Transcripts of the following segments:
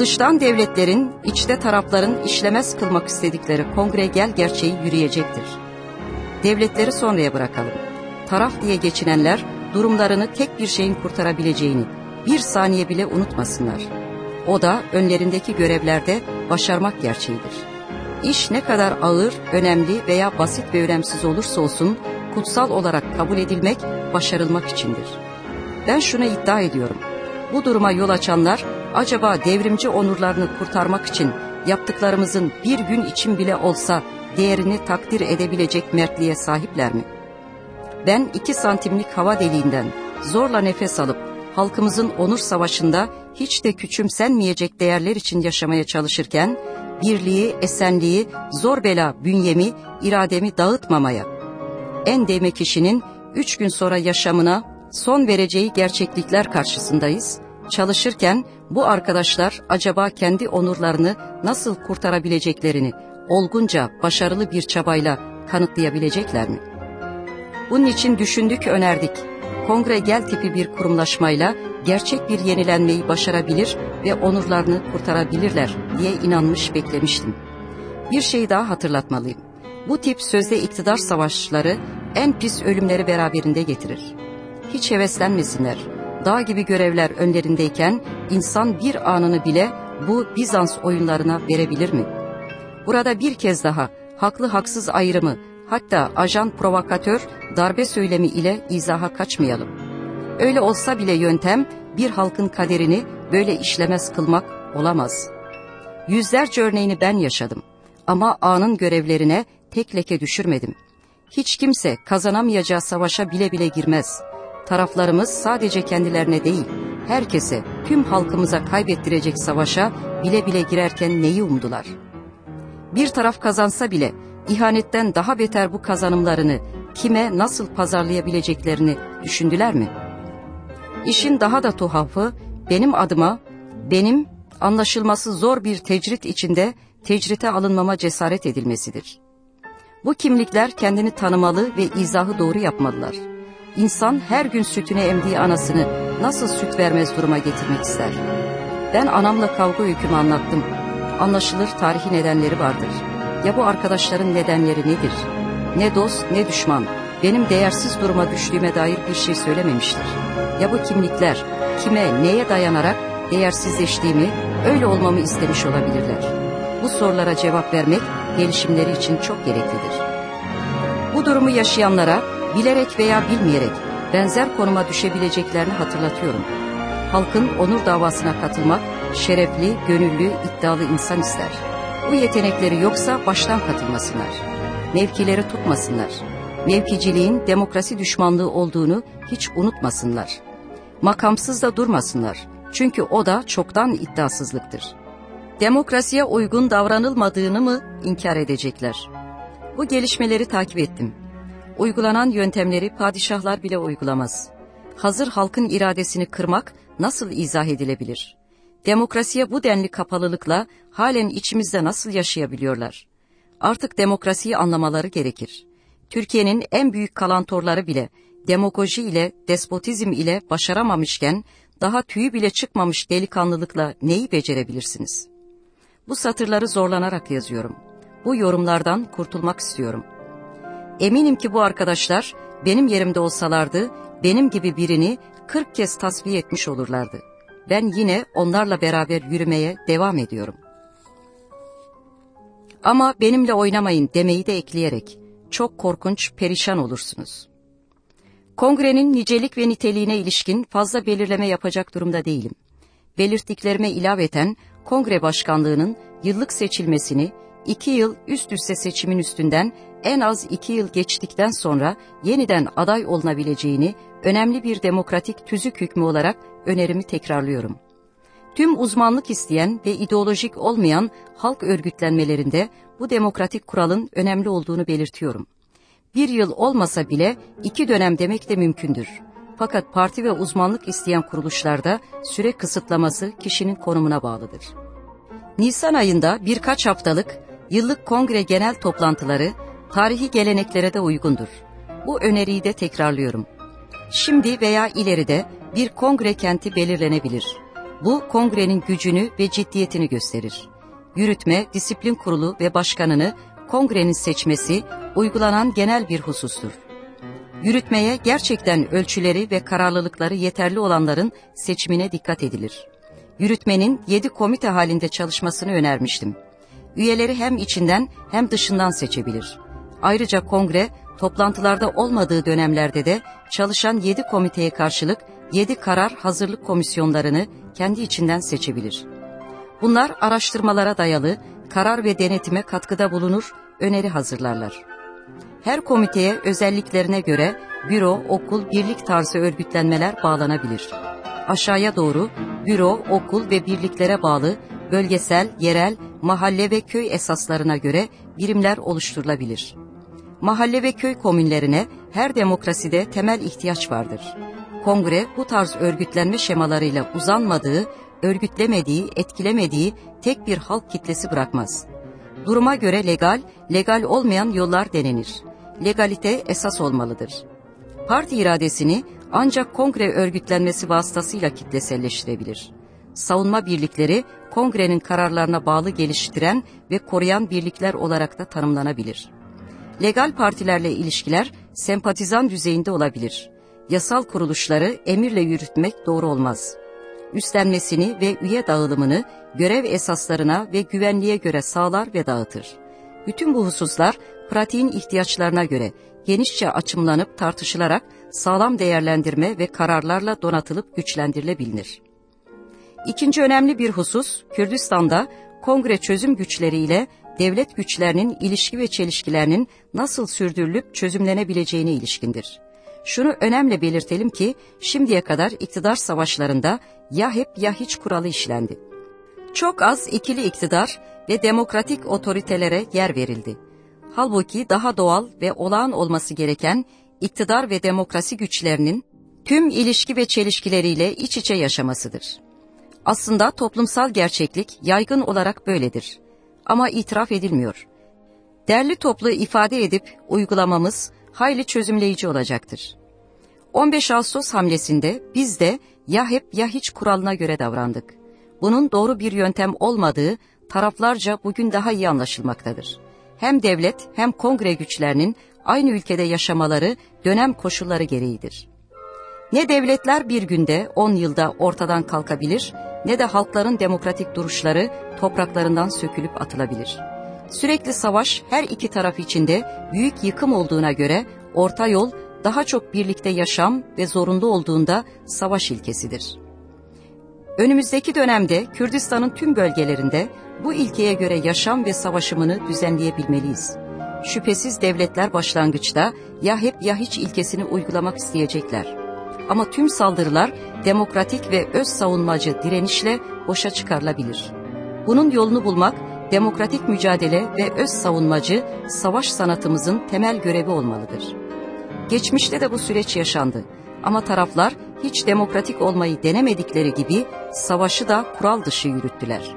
Dıştan devletlerin, içte tarafların işlemez kılmak istedikleri kongre gel gerçeği yürüyecektir. Devletleri sonraya bırakalım. Taraf diye geçinenler durumlarını tek bir şeyin kurtarabileceğini bir saniye bile unutmasınlar. O da önlerindeki görevlerde başarmak gerçeğidir. İş ne kadar ağır, önemli veya basit ve önemsiz olursa olsun kutsal olarak kabul edilmek, başarılmak içindir. Ben şunu iddia ediyorum. Bu duruma yol açanlar acaba devrimci onurlarını kurtarmak için yaptıklarımızın bir gün için bile olsa değerini takdir edebilecek mertliğe sahipler mi? Ben iki santimlik hava deliğinden zorla nefes alıp halkımızın onur savaşında hiç de küçümsenmeyecek değerler için yaşamaya çalışırken birliği, esenliği, zor bela bünyemi, irademi dağıtmamaya, en değme kişinin üç gün sonra yaşamına son vereceği gerçeklikler karşısındayız. Çalışırken bu arkadaşlar acaba kendi onurlarını nasıl kurtarabileceklerini olgunca başarılı bir çabayla kanıtlayabilecekler mi? Bunun için düşündük, önerdik. Kongre gel tipi bir kurumlaşmayla gerçek bir yenilenmeyi başarabilir ve onurlarını kurtarabilirler diye inanmış beklemiştim. Bir şey daha hatırlatmalıyım. Bu tip sözde iktidar savaşları en pis ölümleri beraberinde getirir. Hiç heveslenmesinler. Dağ gibi görevler önlerindeyken insan bir anını bile bu Bizans oyunlarına verebilir mi? Burada bir kez daha haklı haksız ayrımı hatta ajan provokatör darbe söylemi ile izaha kaçmayalım. Öyle olsa bile yöntem bir halkın kaderini böyle işlemez kılmak olamaz. Yüzlerce örneğini ben yaşadım ama anın görevlerine tek leke düşürmedim. Hiç kimse kazanamayacağı savaşa bile bile girmez. Taraflarımız sadece kendilerine değil, herkese, tüm halkımıza kaybettirecek savaşa bile bile girerken neyi umdular? Bir taraf kazansa bile ihanetten daha beter bu kazanımlarını kime nasıl pazarlayabileceklerini düşündüler mi? İşin daha da tuhafı benim adıma, benim anlaşılması zor bir tecrit içinde tecrite alınmama cesaret edilmesidir. Bu kimlikler kendini tanımalı ve izahı doğru yapmalılar. İnsan her gün sütüne emdiği anasını nasıl süt vermez duruma getirmek ister? Ben anamla kavga öykümü anlattım. Anlaşılır tarihi nedenleri vardır. Ya bu arkadaşların nedenleri nedir? Ne dost ne düşman benim değersiz duruma düştüğüme dair bir şey söylememiştir. Ya bu kimlikler kime neye dayanarak değersizleştiğimi öyle olmamı istemiş olabilirler. Bu sorulara cevap vermek gelişimleri için çok gereklidir. Bu durumu yaşayanlara bilerek veya bilmeyerek benzer konuma düşebileceklerini hatırlatıyorum. Halkın onur davasına katılmak şerefli, gönüllü, iddialı insan ister. Bu yetenekleri yoksa baştan katılmasınlar. Mevkileri tutmasınlar. Mevkiciliğin demokrasi düşmanlığı olduğunu hiç unutmasınlar. Makamsız da durmasınlar. Çünkü o da çoktan iddiasızlıktır. Demokrasiye uygun davranılmadığını mı inkar edecekler? Bu gelişmeleri takip ettim. Uygulanan yöntemleri padişahlar bile uygulamaz. Hazır halkın iradesini kırmak nasıl izah edilebilir? Demokrasiye bu denli kapalılıkla halen içimizde nasıl yaşayabiliyorlar? Artık demokrasiyi anlamaları gerekir. Türkiye'nin en büyük kalantorları bile demagoji ile, despotizm ile başaramamışken daha tüyü bile çıkmamış delikanlılıkla neyi becerebilirsiniz? Bu satırları zorlanarak yazıyorum. Bu yorumlardan kurtulmak istiyorum. Eminim ki bu arkadaşlar benim yerimde olsalardı benim gibi birini kırk kez tasfiye etmiş olurlardı. Ben yine onlarla beraber yürümeye devam ediyorum. Ama benimle oynamayın demeyi de ekleyerek çok korkunç perişan olursunuz. Kongrenin nicelik ve niteliğine ilişkin fazla belirleme yapacak durumda değilim. Belirttiklerime ilaveten kongre başkanlığının yıllık seçilmesini iki yıl üst üste seçimin üstünden en az iki yıl geçtikten sonra yeniden aday olunabileceğini önemli bir demokratik tüzük hükmü olarak önerimi tekrarlıyorum. Tüm uzmanlık isteyen ve ideolojik olmayan halk örgütlenmelerinde bu demokratik kuralın önemli olduğunu belirtiyorum. Bir yıl olmasa bile iki dönem demek de mümkündür. Fakat parti ve uzmanlık isteyen kuruluşlarda süre kısıtlaması kişinin konumuna bağlıdır. Nisan ayında birkaç haftalık yıllık kongre genel toplantıları tarihi geleneklere de uygundur. Bu öneriyi de tekrarlıyorum. Şimdi veya ileride bir kongre kenti belirlenebilir. Bu kongrenin gücünü ve ciddiyetini gösterir. Yürütme, disiplin kurulu ve başkanını kongrenin seçmesi uygulanan genel bir husustur. Yürütmeye gerçekten ölçüleri ve kararlılıkları yeterli olanların seçimine dikkat edilir. Yürütmenin yedi komite halinde çalışmasını önermiştim. Üyeleri hem içinden hem dışından seçebilir. Ayrıca kongre toplantılarda olmadığı dönemlerde de çalışan yedi komiteye karşılık yedi karar hazırlık komisyonlarını kendi içinden seçebilir. Bunlar araştırmalara dayalı karar ve denetime katkıda bulunur, öneri hazırlarlar. Her komiteye özelliklerine göre büro, okul, birlik tarzı örgütlenmeler bağlanabilir. Aşağıya doğru büro, okul ve birliklere bağlı bölgesel, yerel, mahalle ve köy esaslarına göre birimler oluşturulabilir. Mahalle ve köy komünlerine her demokraside temel ihtiyaç vardır. Kongre bu tarz örgütlenme şemalarıyla uzanmadığı, örgütlemediği, etkilemediği tek bir halk kitlesi bırakmaz. Duruma göre legal, legal olmayan yollar denenir. Legalite esas olmalıdır. Parti iradesini ancak kongre örgütlenmesi vasıtasıyla kitleselleştirebilir. Savunma birlikleri kongrenin kararlarına bağlı geliştiren ve koruyan birlikler olarak da tanımlanabilir. Legal partilerle ilişkiler sempatizan düzeyinde olabilir. Yasal kuruluşları emirle yürütmek doğru olmaz. Üstlenmesini ve üye dağılımını görev esaslarına ve güvenliğe göre sağlar ve dağıtır. Bütün bu hususlar pratiğin ihtiyaçlarına göre genişçe açımlanıp tartışılarak sağlam değerlendirme ve kararlarla donatılıp güçlendirilebilir. İkinci önemli bir husus, Kürdistan'da kongre çözüm güçleriyle devlet güçlerinin ilişki ve çelişkilerinin nasıl sürdürülüp çözümlenebileceğine ilişkindir. Şunu önemli belirtelim ki şimdiye kadar iktidar savaşlarında ya hep ya hiç kuralı işlendi. Çok az ikili iktidar ve demokratik otoritelere yer verildi. Halbuki daha doğal ve olağan olması gereken iktidar ve demokrasi güçlerinin tüm ilişki ve çelişkileriyle iç içe yaşamasıdır. Aslında toplumsal gerçeklik yaygın olarak böyledir. Ama itiraf edilmiyor. Derli toplu ifade edip uygulamamız hayli çözümleyici olacaktır. 15 Ağustos hamlesinde biz de ya hep ya hiç kuralına göre davrandık. Bunun doğru bir yöntem olmadığı taraflarca bugün daha iyi anlaşılmaktadır. Hem devlet hem kongre güçlerinin aynı ülkede yaşamaları dönem koşulları gereğidir. Ne devletler bir günde, on yılda ortadan kalkabilir, ne de halkların demokratik duruşları topraklarından sökülüp atılabilir. Sürekli savaş her iki taraf içinde büyük yıkım olduğuna göre orta yol daha çok birlikte yaşam ve zorunlu olduğunda savaş ilkesidir. Önümüzdeki dönemde Kürdistan'ın tüm bölgelerinde bu ilkeye göre yaşam ve savaşımını düzenleyebilmeliyiz. Şüphesiz devletler başlangıçta ya hep ya hiç ilkesini uygulamak isteyecekler. Ama tüm saldırılar demokratik ve öz savunmacı direnişle boşa çıkarılabilir. Bunun yolunu bulmak demokratik mücadele ve öz savunmacı savaş sanatımızın temel görevi olmalıdır. Geçmişte de bu süreç yaşandı ama taraflar hiç demokratik olmayı denemedikleri gibi savaşı da kural dışı yürüttüler.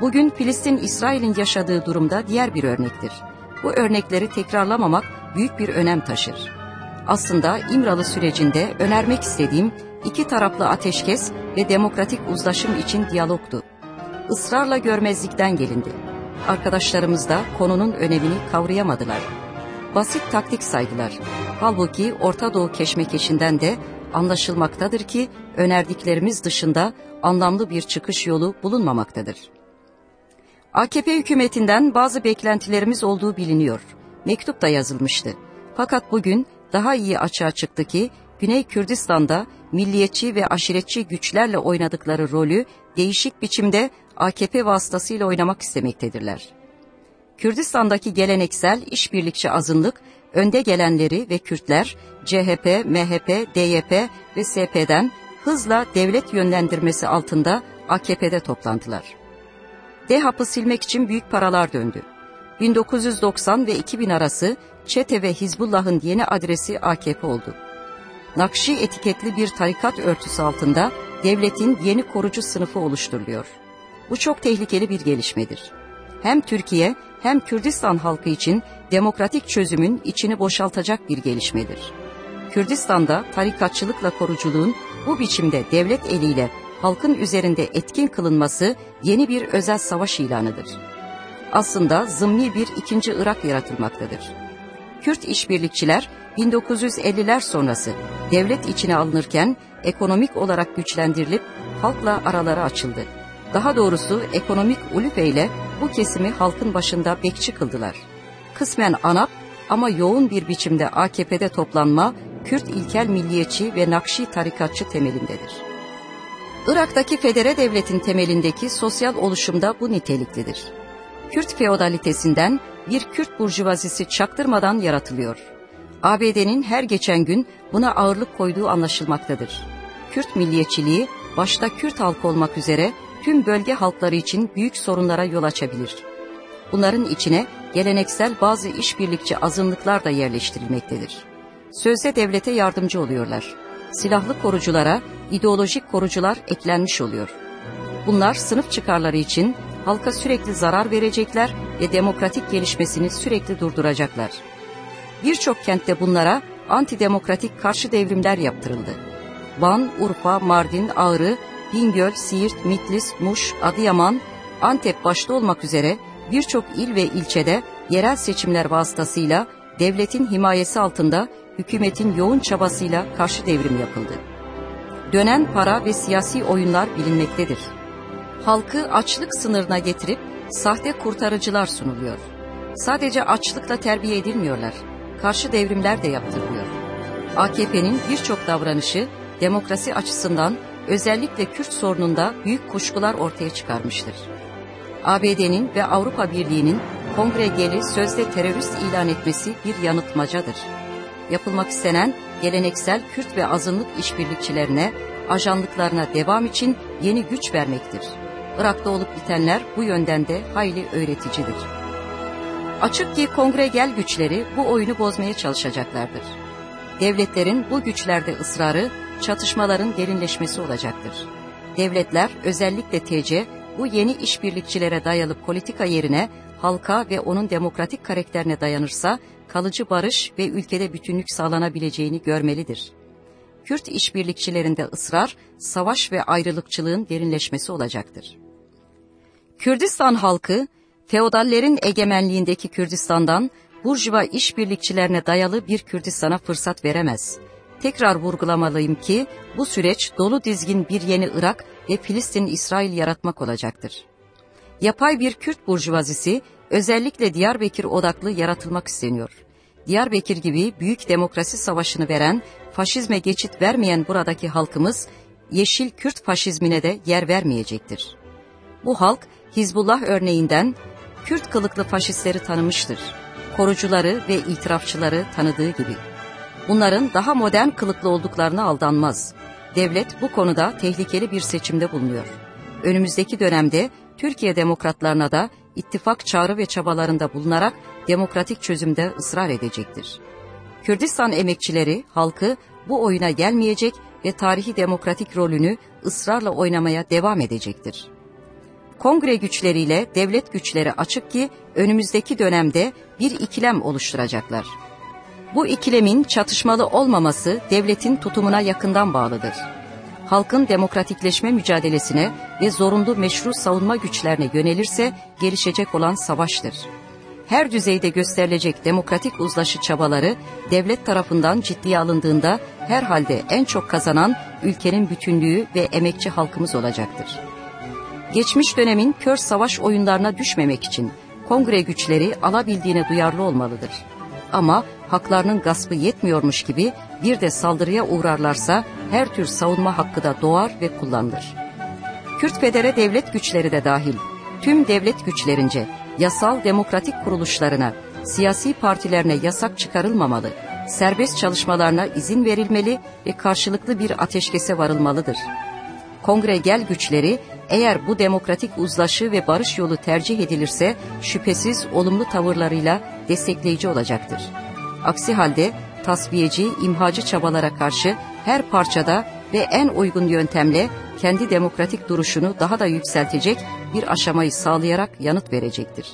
Bugün Filistin İsrail'in yaşadığı durumda diğer bir örnektir. Bu örnekleri tekrarlamamak büyük bir önem taşır. Aslında İmralı sürecinde önermek istediğim iki taraflı ateşkes ve demokratik uzlaşım için diyalogtu. Israrla görmezlikten gelindi. Arkadaşlarımız da konunun önemini kavrayamadılar. Basit taktik saydılar. Halbuki Orta Doğu keşmekeşinden de anlaşılmaktadır ki önerdiklerimiz dışında anlamlı bir çıkış yolu bulunmamaktadır. AKP hükümetinden bazı beklentilerimiz olduğu biliniyor. Mektup da yazılmıştı. Fakat bugün daha iyi açığa çıktı ki Güney Kürdistan'da milliyetçi ve aşiretçi güçlerle oynadıkları rolü değişik biçimde AKP vasıtasıyla oynamak istemektedirler. Kürdistan'daki geleneksel işbirlikçi azınlık, önde gelenleri ve Kürtler, CHP, MHP, DYP ve SP'den hızla devlet yönlendirmesi altında AKP'de toplandılar. DEHAP'ı silmek için büyük paralar döndü. 1990 ve 2000 arası Çete ve Hizbullah'ın yeni adresi AKP oldu. Nakşi etiketli bir tarikat örtüsü altında devletin yeni korucu sınıfı oluşturuluyor. Bu çok tehlikeli bir gelişmedir. Hem Türkiye hem Kürdistan halkı için demokratik çözümün içini boşaltacak bir gelişmedir. Kürdistan'da tarikatçılıkla koruculuğun bu biçimde devlet eliyle halkın üzerinde etkin kılınması yeni bir özel savaş ilanıdır. Aslında zımni bir ikinci Irak yaratılmaktadır. Kürt işbirlikçiler 1950'ler sonrası devlet içine alınırken ekonomik olarak güçlendirilip halkla araları açıldı. Daha doğrusu ekonomik ulüfe ile bu kesimi halkın başında bekçi kıldılar. Kısmen ANAP ama yoğun bir biçimde AKP'de toplanma Kürt ilkel milliyetçi ve Nakşi tarikatçı temelindedir. Irak'taki federe devletin temelindeki sosyal oluşumda bu niteliklidir. Kürt feodalitesinden bir Kürt burjuvazisi çaktırmadan yaratılıyor. ABD'nin her geçen gün buna ağırlık koyduğu anlaşılmaktadır. Kürt milliyetçiliği başta Kürt halkı olmak üzere tüm bölge halkları için büyük sorunlara yol açabilir. Bunların içine geleneksel bazı işbirlikçi azınlıklar da yerleştirilmektedir. Sözde devlete yardımcı oluyorlar. Silahlı koruculara ideolojik korucular eklenmiş oluyor. Bunlar sınıf çıkarları için halka sürekli zarar verecekler ve demokratik gelişmesini sürekli durduracaklar. Birçok kentte bunlara antidemokratik karşı devrimler yaptırıldı. Van, Urfa, Mardin, Ağrı, Bingöl, Siirt, Mitlis, Muş, Adıyaman, Antep başta olmak üzere birçok il ve ilçede yerel seçimler vasıtasıyla devletin himayesi altında hükümetin yoğun çabasıyla karşı devrim yapıldı. Dönen para ve siyasi oyunlar bilinmektedir. Halkı açlık sınırına getirip sahte kurtarıcılar sunuluyor. Sadece açlıkla terbiye edilmiyorlar. Karşı devrimler de yaptırılıyor. AKP'nin birçok davranışı demokrasi açısından özellikle Kürt sorununda büyük kuşkular ortaya çıkarmıştır. ABD'nin ve Avrupa Birliği'nin kongre geli sözde terörist ilan etmesi bir yanıltmacadır. Yapılmak istenen geleneksel Kürt ve azınlık işbirlikçilerine, ajanlıklarına devam için yeni güç vermektir. Irak'ta olup bitenler bu yönden de hayli öğreticidir. Açık ki kongre gel güçleri bu oyunu bozmaya çalışacaklardır. Devletlerin bu güçlerde ısrarı çatışmaların derinleşmesi olacaktır. Devletler özellikle TC bu yeni işbirlikçilere dayalı politika yerine halka ve onun demokratik karakterine dayanırsa kalıcı barış ve ülkede bütünlük sağlanabileceğini görmelidir. Kürt işbirlikçilerinde ısrar, savaş ve ayrılıkçılığın derinleşmesi olacaktır. Kürdistan halkı, feodallerin egemenliğindeki Kürdistan'dan Burjuva işbirlikçilerine dayalı bir Kürdistan'a fırsat veremez. Tekrar vurgulamalıyım ki bu süreç dolu dizgin bir yeni Irak ve Filistin İsrail yaratmak olacaktır. Yapay bir Kürt burjuvazisi özellikle Diyarbakır odaklı yaratılmak isteniyor. Diyarbakır gibi büyük demokrasi savaşını veren, faşizme geçit vermeyen buradaki halkımız yeşil Kürt faşizmine de yer vermeyecektir. Bu halk Hizbullah örneğinden Kürt kılıklı faşistleri tanımıştır. Korucuları ve itirafçıları tanıdığı gibi. Bunların daha modern kılıklı olduklarına aldanmaz. Devlet bu konuda tehlikeli bir seçimde bulunuyor. Önümüzdeki dönemde Türkiye demokratlarına da ittifak çağrı ve çabalarında bulunarak demokratik çözümde ısrar edecektir. Kürdistan emekçileri, halkı bu oyuna gelmeyecek ve tarihi demokratik rolünü ısrarla oynamaya devam edecektir. Kongre güçleriyle devlet güçleri açık ki önümüzdeki dönemde bir ikilem oluşturacaklar. Bu ikilemin çatışmalı olmaması devletin tutumuna yakından bağlıdır. Halkın demokratikleşme mücadelesine ve zorunlu meşru savunma güçlerine yönelirse gelişecek olan savaştır. Her düzeyde gösterilecek demokratik uzlaşı çabaları devlet tarafından ciddiye alındığında herhalde en çok kazanan ülkenin bütünlüğü ve emekçi halkımız olacaktır. Geçmiş dönemin kör savaş oyunlarına düşmemek için kongre güçleri alabildiğine duyarlı olmalıdır. Ama haklarının gaspı yetmiyormuş gibi bir de saldırıya uğrarlarsa her tür savunma hakkı da doğar ve kullanılır. Kürt Federe devlet güçleri de dahil tüm devlet güçlerince yasal demokratik kuruluşlarına, siyasi partilerine yasak çıkarılmamalı, serbest çalışmalarına izin verilmeli ve karşılıklı bir ateşkese varılmalıdır. Kongre gel güçleri eğer bu demokratik uzlaşı ve barış yolu tercih edilirse şüphesiz olumlu tavırlarıyla destekleyici olacaktır. Aksi halde tasfiyeci, imhacı çabalara karşı her parçada ve en uygun yöntemle kendi demokratik duruşunu daha da yükseltecek bir aşamayı sağlayarak yanıt verecektir.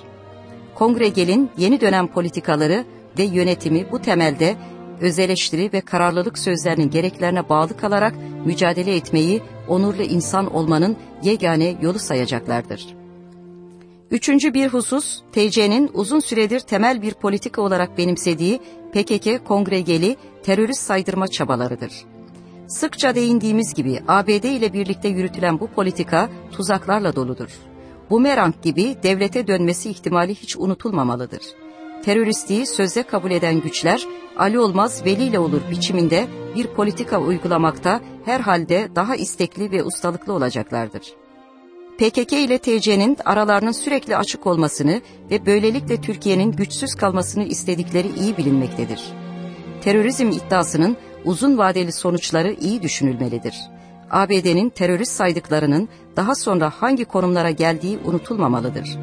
Kongregel'in yeni dönem politikaları ve yönetimi bu temelde öz eleştiri ve kararlılık sözlerinin gereklerine bağlı kalarak mücadele etmeyi onurlu insan olmanın yegane yolu sayacaklardır. Üçüncü bir husus, TC'nin uzun süredir temel bir politika olarak benimsediği PKK kongregeli terörist saydırma çabalarıdır. Sıkça değindiğimiz gibi ABD ile birlikte yürütülen bu politika tuzaklarla doludur. Bumerang gibi devlete dönmesi ihtimali hiç unutulmamalıdır. Teröristliği sözde kabul eden güçler Ali olmaz veliyle olur biçiminde bir politika uygulamakta herhalde daha istekli ve ustalıklı olacaklardır. PKK ile TC'nin aralarının sürekli açık olmasını ve böylelikle Türkiye'nin güçsüz kalmasını istedikleri iyi bilinmektedir. Terörizm iddiasının uzun vadeli sonuçları iyi düşünülmelidir. ABD'nin terörist saydıklarının daha sonra hangi konumlara geldiği unutulmamalıdır.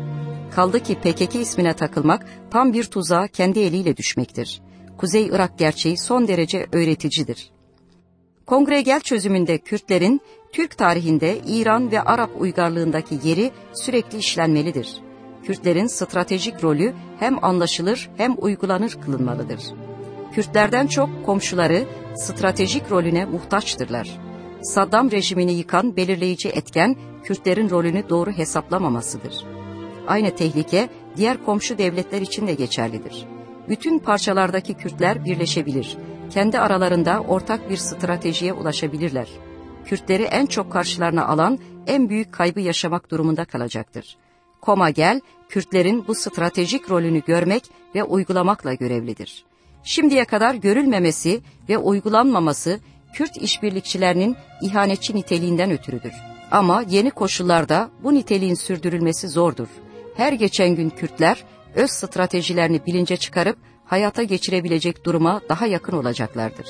Kaldı ki PKK ismine takılmak tam bir tuzağa kendi eliyle düşmektir. Kuzey Irak gerçeği son derece öğreticidir. Kongregel çözümünde Kürtlerin Türk tarihinde İran ve Arap uygarlığındaki yeri sürekli işlenmelidir. Kürtlerin stratejik rolü hem anlaşılır hem uygulanır kılınmalıdır. Kürtlerden çok komşuları stratejik rolüne muhtaçtırlar. Saddam rejimini yıkan belirleyici etken Kürtlerin rolünü doğru hesaplamamasıdır. Aynı tehlike diğer komşu devletler için de geçerlidir. Bütün parçalardaki Kürtler birleşebilir. Kendi aralarında ortak bir stratejiye ulaşabilirler. Kürtleri en çok karşılarına alan en büyük kaybı yaşamak durumunda kalacaktır. Koma gel, Kürtlerin bu stratejik rolünü görmek ve uygulamakla görevlidir. Şimdiye kadar görülmemesi ve uygulanmaması Kürt işbirlikçilerinin ihanetçi niteliğinden ötürüdür. Ama yeni koşullarda bu niteliğin sürdürülmesi zordur. Her geçen gün Kürtler öz stratejilerini bilince çıkarıp hayata geçirebilecek duruma daha yakın olacaklardır.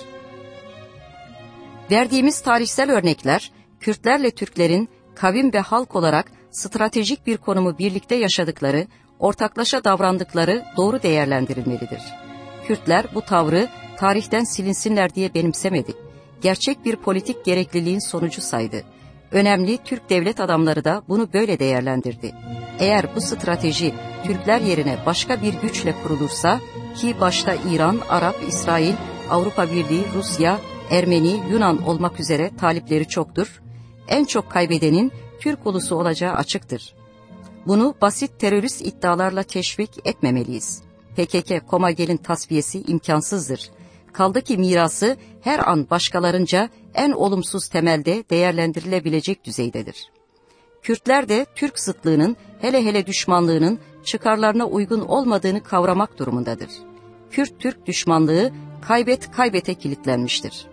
Verdiğimiz tarihsel örnekler, Kürtlerle Türklerin kavim ve halk olarak stratejik bir konumu birlikte yaşadıkları, ortaklaşa davrandıkları doğru değerlendirilmelidir. Kürtler bu tavrı tarihten silinsinler diye benimsemedi. Gerçek bir politik gerekliliğin sonucu saydı. Önemli Türk devlet adamları da bunu böyle değerlendirdi. Eğer bu strateji Türkler yerine başka bir güçle kurulursa ki başta İran, Arap, İsrail, Avrupa Birliği, Rusya, Ermeni, Yunan olmak üzere talipleri çoktur. En çok kaybedenin Türk ulusu olacağı açıktır. Bunu basit terörist iddialarla teşvik etmemeliyiz. PKK Komagel'in tasfiyesi imkansızdır. Kaldı ki mirası her an başkalarınca en olumsuz temelde değerlendirilebilecek düzeydedir. Kürtler de Türk zıtlığının hele hele düşmanlığının çıkarlarına uygun olmadığını kavramak durumundadır. Kürt-Türk düşmanlığı kaybet kaybete kilitlenmiştir.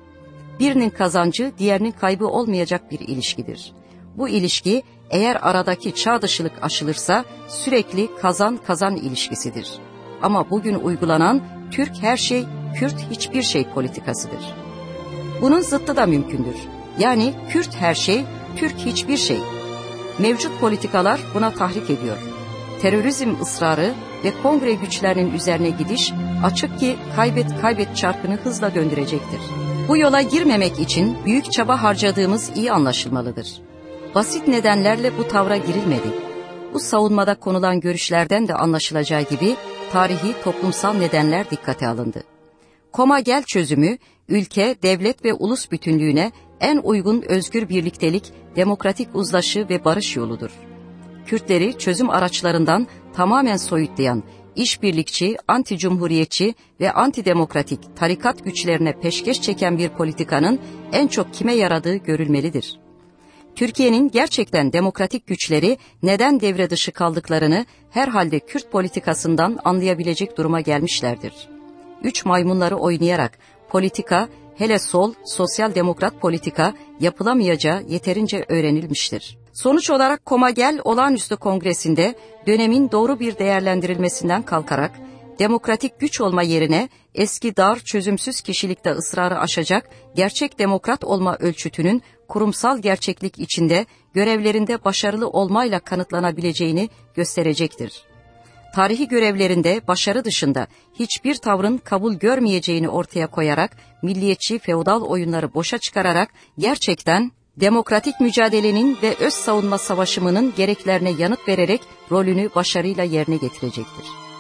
Birinin kazancı diğerinin kaybı olmayacak bir ilişkidir. Bu ilişki eğer aradaki çağ dışılık aşılırsa sürekli kazan kazan ilişkisidir. Ama bugün uygulanan Türk her şey, Kürt hiçbir şey politikasıdır. Bunun zıttı da mümkündür. Yani Kürt her şey, Türk hiçbir şey. Mevcut politikalar buna tahrik ediyor. Terörizm ısrarı ve kongre güçlerinin üzerine gidiş açık ki kaybet kaybet çarkını hızla döndürecektir. Bu yola girmemek için büyük çaba harcadığımız iyi anlaşılmalıdır. Basit nedenlerle bu tavra girilmedi. Bu savunmada konulan görüşlerden de anlaşılacağı gibi tarihi toplumsal nedenler dikkate alındı. Koma gel çözümü ülke, devlet ve ulus bütünlüğüne en uygun özgür birliktelik, demokratik uzlaşı ve barış yoludur. Kürtleri çözüm araçlarından tamamen soyutlayan, işbirlikçi, anti-cumhuriyetçi ve antidemokratik tarikat güçlerine peşkeş çeken bir politikanın en çok kime yaradığı görülmelidir. Türkiye'nin gerçekten demokratik güçleri neden devre dışı kaldıklarını herhalde Kürt politikasından anlayabilecek duruma gelmişlerdir. Üç maymunları oynayarak politika, hele sol, sosyal demokrat politika yapılamayacağı yeterince öğrenilmiştir. Sonuç olarak Komagel olağanüstü kongresinde dönemin doğru bir değerlendirilmesinden kalkarak demokratik güç olma yerine eski dar çözümsüz kişilikte ısrarı aşacak gerçek demokrat olma ölçütünün kurumsal gerçeklik içinde görevlerinde başarılı olmayla kanıtlanabileceğini gösterecektir. Tarihi görevlerinde başarı dışında hiçbir tavrın kabul görmeyeceğini ortaya koyarak milliyetçi feodal oyunları boşa çıkararak gerçekten demokratik mücadelenin ve öz savunma savaşımının gereklerine yanıt vererek rolünü başarıyla yerine getirecektir.